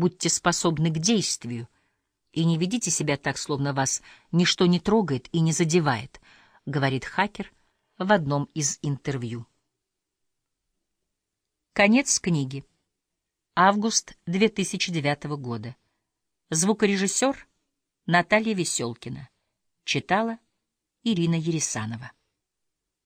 Будьте способны к действию и не ведите себя так, словно вас ничто не трогает и не задевает, говорит хакер в одном из интервью. Конец книги. Август 2009 года. Звукорежиссер Наталья Веселкина. Читала Ирина Ересанова.